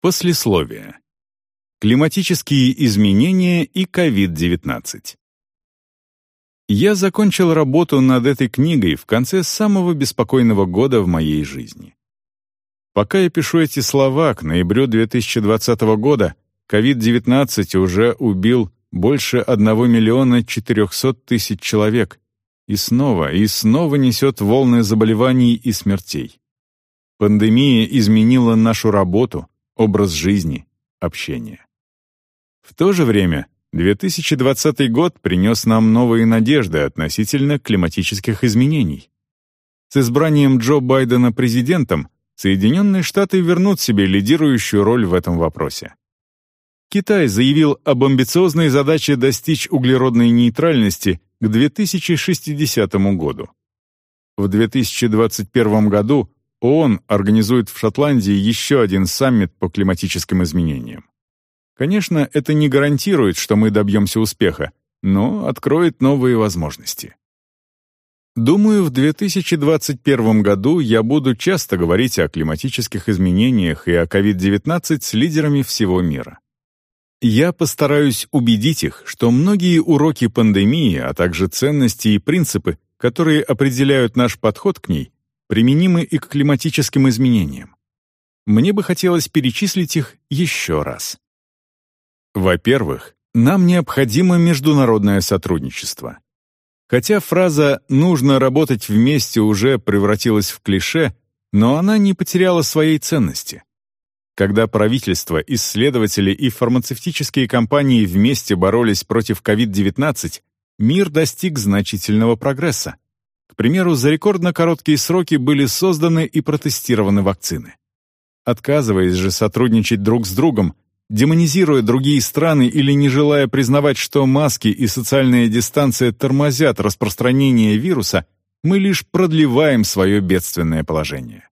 Послесловие. Климатические изменения и COVID-19. Я закончил работу над этой книгой в конце самого беспокойного года в моей жизни. Пока я пишу эти слова, к ноябрю 2020 года COVID-19 уже убил больше 1 миллиона 400 тысяч человек и снова и снова несет волны заболеваний и смертей. Пандемия изменила нашу работу, образ жизни, общение. В то же время 2020 год принес нам новые надежды относительно климатических изменений. С избранием Джо Байдена президентом Соединенные Штаты вернут себе лидирующую роль в этом вопросе. Китай заявил об амбициозной задаче достичь углеродной нейтральности к 2060 году. В 2021 году ООН организует в Шотландии еще один саммит по климатическим изменениям. Конечно, это не гарантирует, что мы добьемся успеха, но откроет новые возможности. Думаю, в 2021 году я буду часто говорить о климатических изменениях и о COVID-19 с лидерами всего мира. Я постараюсь убедить их, что многие уроки пандемии, а также ценности и принципы, которые определяют наш подход к ней, применимы и к климатическим изменениям. Мне бы хотелось перечислить их еще раз. Во-первых, нам необходимо международное сотрудничество. Хотя фраза «нужно работать вместе» уже превратилась в клише, но она не потеряла своей ценности. Когда правительства, исследователи и фармацевтические компании вместе боролись против COVID-19, мир достиг значительного прогресса. Примеру, за рекордно короткие сроки были созданы и протестированы вакцины. Отказываясь же сотрудничать друг с другом, демонизируя другие страны или не желая признавать, что маски и социальная дистанция тормозят распространение вируса, мы лишь продлеваем свое бедственное положение.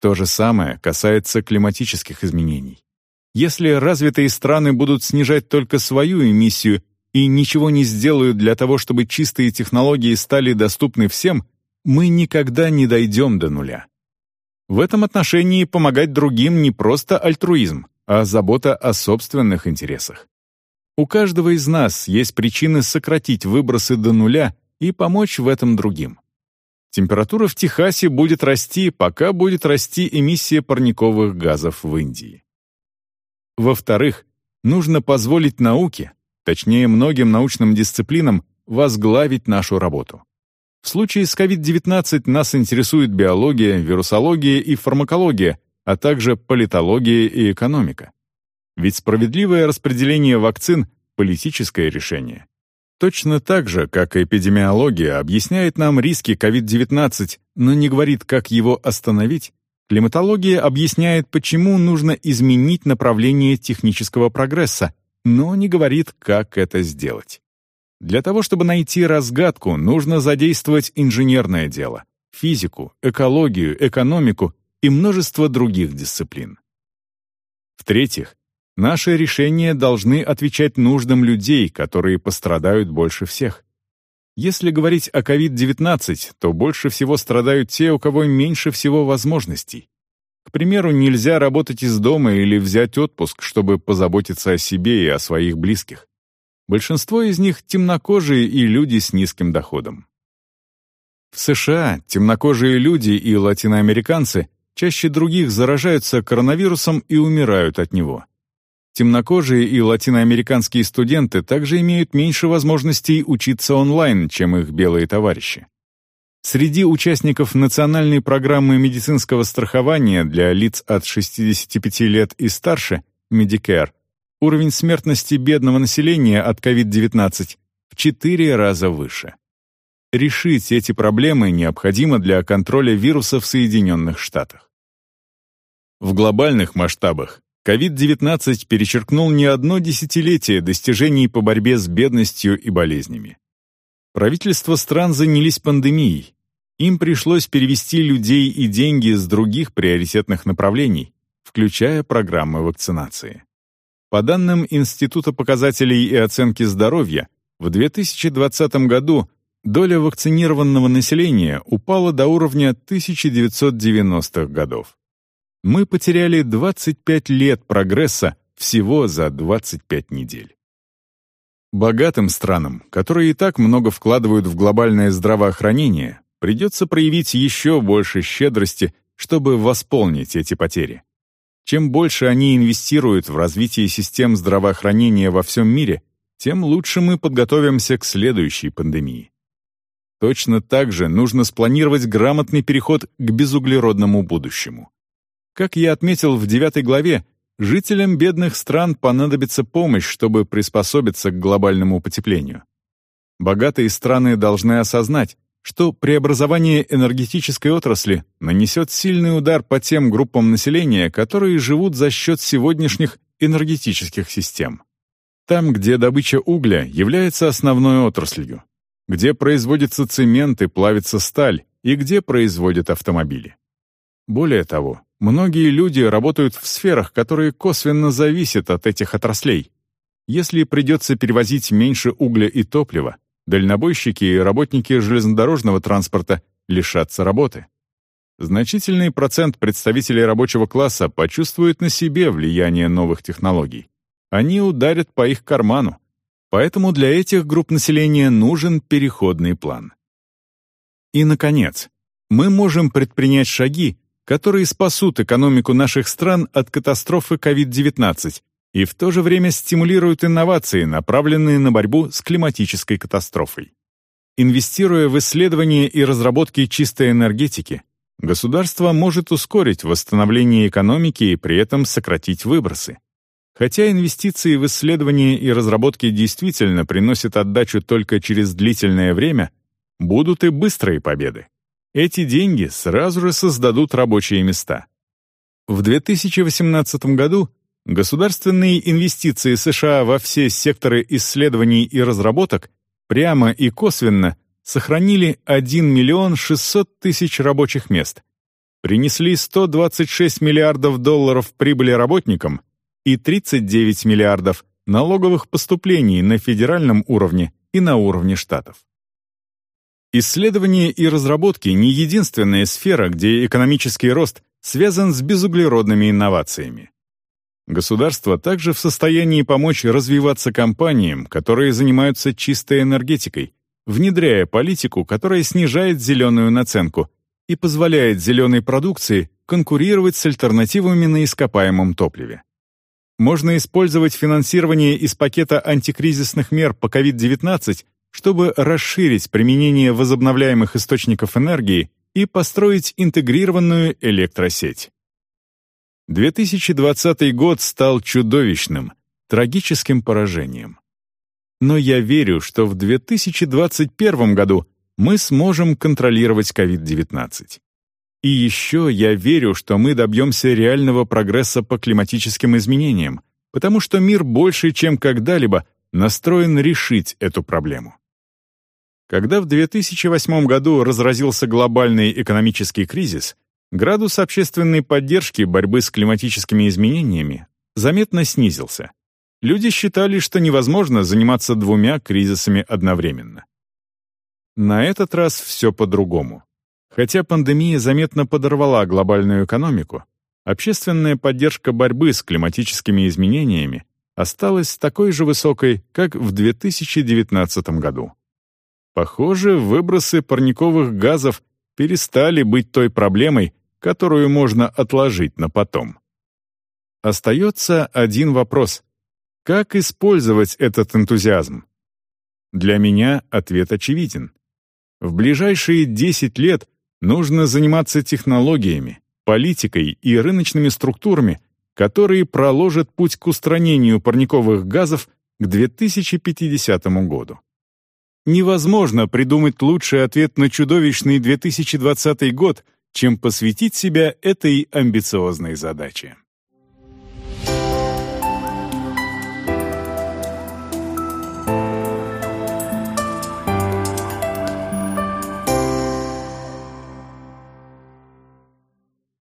То же самое касается климатических изменений. Если развитые страны будут снижать только свою эмиссию и ничего не сделают для того, чтобы чистые технологии стали доступны всем, мы никогда не дойдем до нуля. В этом отношении помогать другим не просто альтруизм, а забота о собственных интересах. У каждого из нас есть причины сократить выбросы до нуля и помочь в этом другим. Температура в Техасе будет расти, пока будет расти эмиссия парниковых газов в Индии. Во-вторых, нужно позволить науке, точнее многим научным дисциплинам, возглавить нашу работу. В случае с COVID-19 нас интересует биология, вирусология и фармакология, а также политология и экономика. Ведь справедливое распределение вакцин — политическое решение. Точно так же, как эпидемиология объясняет нам риски COVID-19, но не говорит, как его остановить, климатология объясняет, почему нужно изменить направление технического прогресса, но не говорит, как это сделать. Для того, чтобы найти разгадку, нужно задействовать инженерное дело, физику, экологию, экономику и множество других дисциплин. В-третьих, наши решения должны отвечать нуждам людей, которые пострадают больше всех. Если говорить о COVID-19, то больше всего страдают те, у кого меньше всего возможностей. К примеру, нельзя работать из дома или взять отпуск, чтобы позаботиться о себе и о своих близких. Большинство из них темнокожие и люди с низким доходом. В США темнокожие люди и латиноамериканцы чаще других заражаются коронавирусом и умирают от него. Темнокожие и латиноамериканские студенты также имеют меньше возможностей учиться онлайн, чем их белые товарищи. Среди участников национальной программы медицинского страхования для лиц от 65 лет и старше, Medicare, уровень смертности бедного населения от COVID-19 в 4 раза выше. Решить эти проблемы необходимо для контроля вируса в Соединенных Штатах. В глобальных масштабах COVID-19 перечеркнул не одно десятилетие достижений по борьбе с бедностью и болезнями. Правительства стран занялись пандемией. Им пришлось перевести людей и деньги с других приоритетных направлений, включая программы вакцинации. По данным Института показателей и оценки здоровья, в 2020 году доля вакцинированного населения упала до уровня 1990-х годов. мы потеряли 25 лет прогресса всего за 25 недель. Богатым странам, которые и так много вкладывают в глобальное здравоохранение, придется проявить еще больше щедрости, чтобы восполнить эти потери. Чем больше они инвестируют в развитие систем здравоохранения во всем мире, тем лучше мы подготовимся к следующей пандемии. Точно так же нужно спланировать грамотный переход к безуглеродному будущему. Как я отметил в девятой главе, жителям бедных стран понадобится помощь, чтобы приспособиться к глобальному потеплению. Богатые страны должны осознать, что преобразование энергетической отрасли нанесет сильный удар по тем группам населения, которые живут за счет сегодняшних энергетических систем. Там, где добыча угля является основной отраслью, где производится цемент и плавится сталь, и где производят автомобили. Более того, многие люди работают в сферах, которые косвенно зависят от этих отраслей. Если придется перевозить меньше угля и топлива, Дальнобойщики и работники железнодорожного транспорта лишатся работы. Значительный процент представителей рабочего класса почувствует на себе влияние новых технологий. Они ударят по их карману. Поэтому для этих групп населения нужен переходный план. И, наконец, мы можем предпринять шаги, которые спасут экономику наших стран от катастрофы COVID-19 и в то же время стимулируют инновации, направленные на борьбу с климатической катастрофой. Инвестируя в исследования и разработки чистой энергетики, государство может ускорить восстановление экономики и при этом сократить выбросы. Хотя инвестиции в исследования и разработки действительно приносят отдачу только через длительное время, будут и быстрые победы. Эти деньги сразу же создадут рабочие места. В 2018 году Государственные инвестиции США во все секторы исследований и разработок прямо и косвенно сохранили 1 миллион 600 тысяч рабочих мест, принесли 126 миллиардов долларов прибыли работникам и 39 миллиардов налоговых поступлений на федеральном уровне и на уровне штатов. Исследования и разработки не единственная сфера, где экономический рост связан с безуглеродными инновациями. Государство также в состоянии помочь развиваться компаниям, которые занимаются чистой энергетикой, внедряя политику, которая снижает зеленую наценку и позволяет зеленой продукции конкурировать с альтернативами на ископаемом топливе. Можно использовать финансирование из пакета антикризисных мер по COVID-19, чтобы расширить применение возобновляемых источников энергии и построить интегрированную электросеть. 2020 год стал чудовищным, трагическим поражением. Но я верю, что в 2021 году мы сможем контролировать COVID-19. И еще я верю, что мы добьемся реального прогресса по климатическим изменениям, потому что мир больше, чем когда-либо, настроен решить эту проблему. Когда в 2008 году разразился глобальный экономический кризис, градус общественной поддержки борьбы с климатическими изменениями заметно снизился. Люди считали, что невозможно заниматься двумя кризисами одновременно. На этот раз все по-другому. Хотя пандемия заметно подорвала глобальную экономику, общественная поддержка борьбы с климатическими изменениями осталась такой же высокой, как в 2019 году. Похоже, выбросы парниковых газов перестали быть той проблемой, которую можно отложить на потом. Остается один вопрос. Как использовать этот энтузиазм? Для меня ответ очевиден. В ближайшие 10 лет нужно заниматься технологиями, политикой и рыночными структурами, которые проложат путь к устранению парниковых газов к 2050 году. Невозможно придумать лучший ответ на чудовищный 2020 год, чем посвятить себя этой амбициозной задаче.